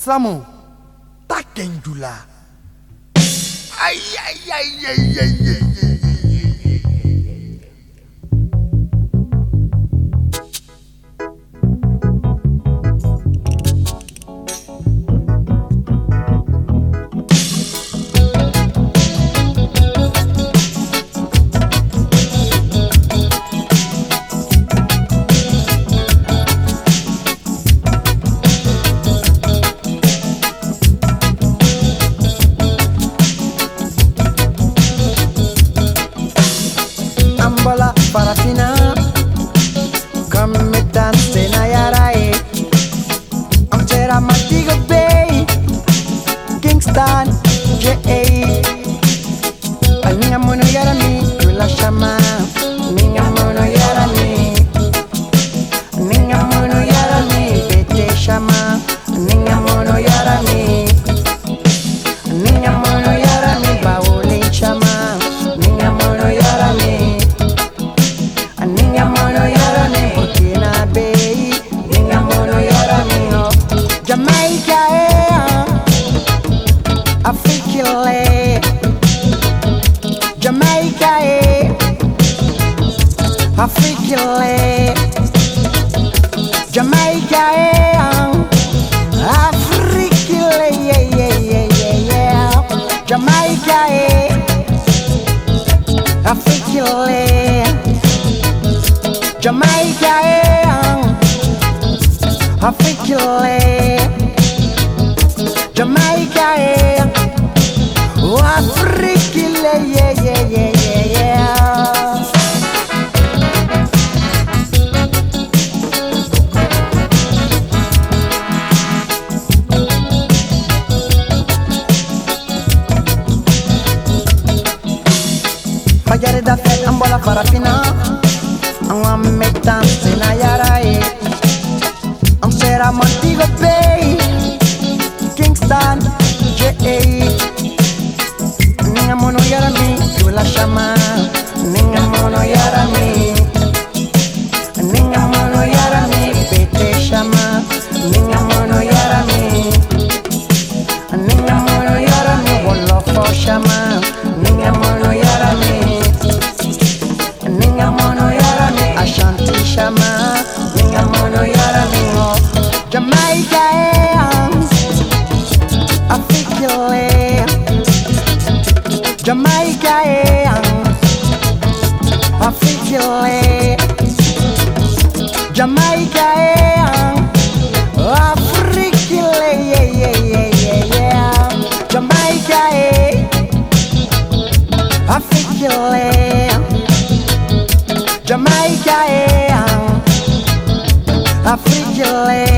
Samo, takendula. Ay, ay, ay, ay, ay, ay, ay. Ambola parafina Come dance na yarae. Amtera Montego Bay Kingston J.A. Aninga mono yarami Yula shama Ninga Fajare da fête en bola farafina En mettant na yarae En eh. sera Montego Bay Kingston J.A. Eh. Ninga mono yarami Yula shama Ninga mono yarami Afrikile Jamaica Afrikile yeah yeah yeah yeah yeah Jamaica Afrikile Jamaica Afrikile